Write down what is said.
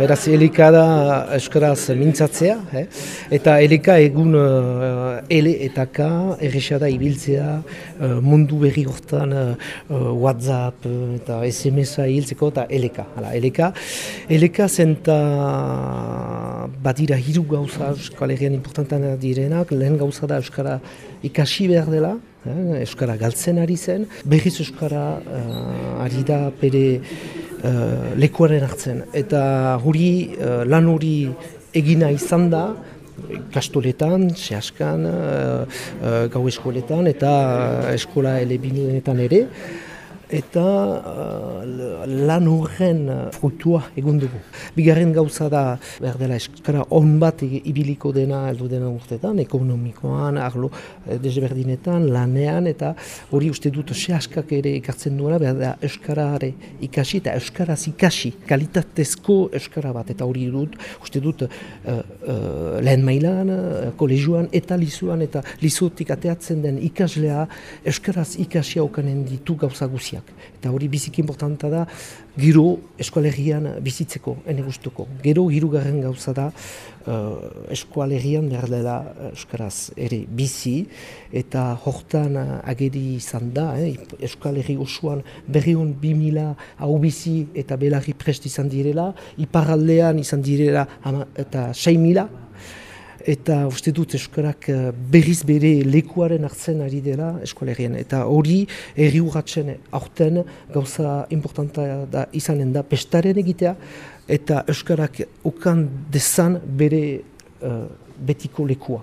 Beraz, elika da Euskaraz mintzatzea, eh? eta elika egun uh, ele eta ka erresa da ibiltzea uh, mundu berri gortan uh, WhatsApp uh, eta SMS-a hiltzeko eta eleka. Hala, eleka. Eleka zenta badira hiru gauza Euskal Herrian importantan direnak, lehen gauza da Euskara ikasi behar dela, eh? Euskara galtzen ari zen, berriz Euskara uh, ari da pere uh, lekuaren hartzen. Eta huri, uh, lan hori egina izan da, kastoletan, sehaskan, uh, uh, gau eskoletan eta eskola elebinetan ere eta uh, lan horren frutua egun dugu. Bigarren gauza da, behar dela eskara on bat ibiliko dena, eldu dena urtetan, ekonomikoan, arlo eh, desberdinetan, lanean, eta hori uste dut se askak ere ikartzen duena, behar da eskarare ikasi eta eskaraz ikasi, kalitatezko eskara bat, eta hori dut, uste dut uh, uh, lehen mailan, uh, kolegioan, eta lizuan, eta lizutik ateatzen den ikaslea, eskaraz ikasi haukanen ditu gauza guziak. Eta hori biziki importanta da, giro eskualegian bizitzeko, ene gustuko. Gero hirugarren gauza da, uh, eskualegian behar dela Euskaraz ere bizi, eta hortan uh, ageri izan da, eh, eskualegi osoan berri hon bi mila hau bizi eta belarri prest izan direla, iparaldean izan direla ama, eta sei mila, eta uste dut eskorak eh, berriz bere lekuaren hartzen ari dela eskolerien. Eta hori erri urratzen aurten gauza importanta da izanen da pestaren egitea eta eskorak ukan dezan bere uh, betiko lekua.